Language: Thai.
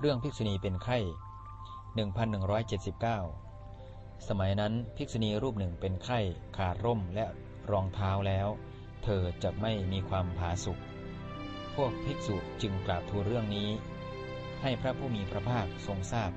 เรื่องภิกษุณีเป็นไข้ 1179 สมัยนั้นภิกษุณีรูปหนึ่งเป็นไข้ขาดร่มและรองเท้าแล้ว เธอจะไม่มีความผาสุกพวกภิกษุจึงกราบทูลเรื่องนี้ ให้พระผู้มีพระภาคทรงทราบ